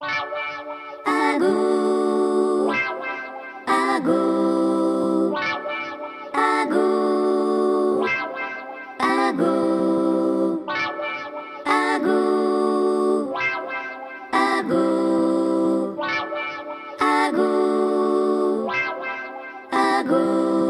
Agu Agu Agu Agu Agu Agu Agu Agu.